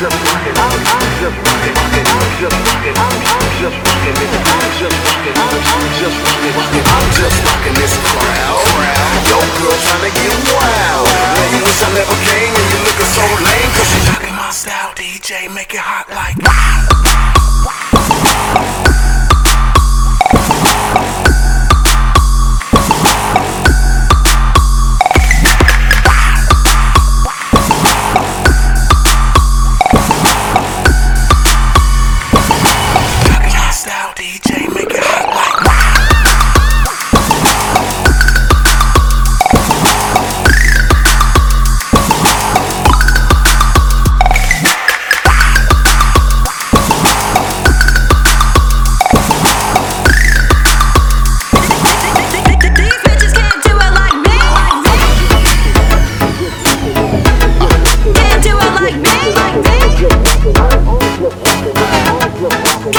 Look,